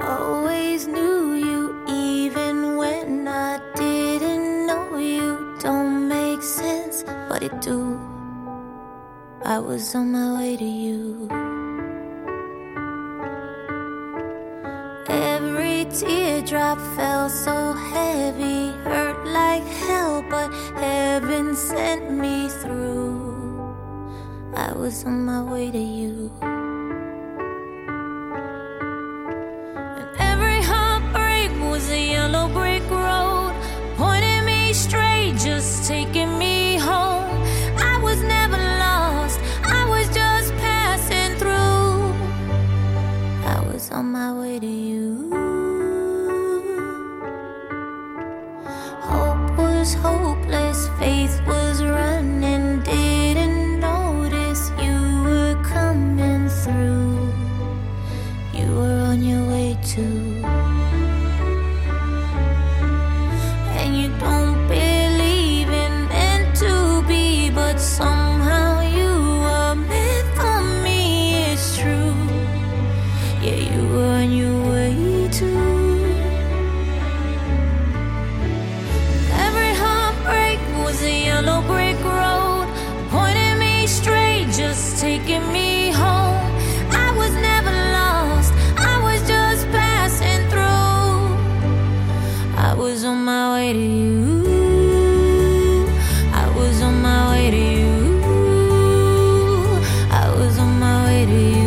Always knew you even when I didn't know you. Don't make sense, but it do. I was on my way to you. Every teardrop fell so heavy, hurt like hell, but heaven sent me through. I was on my way to you. waiting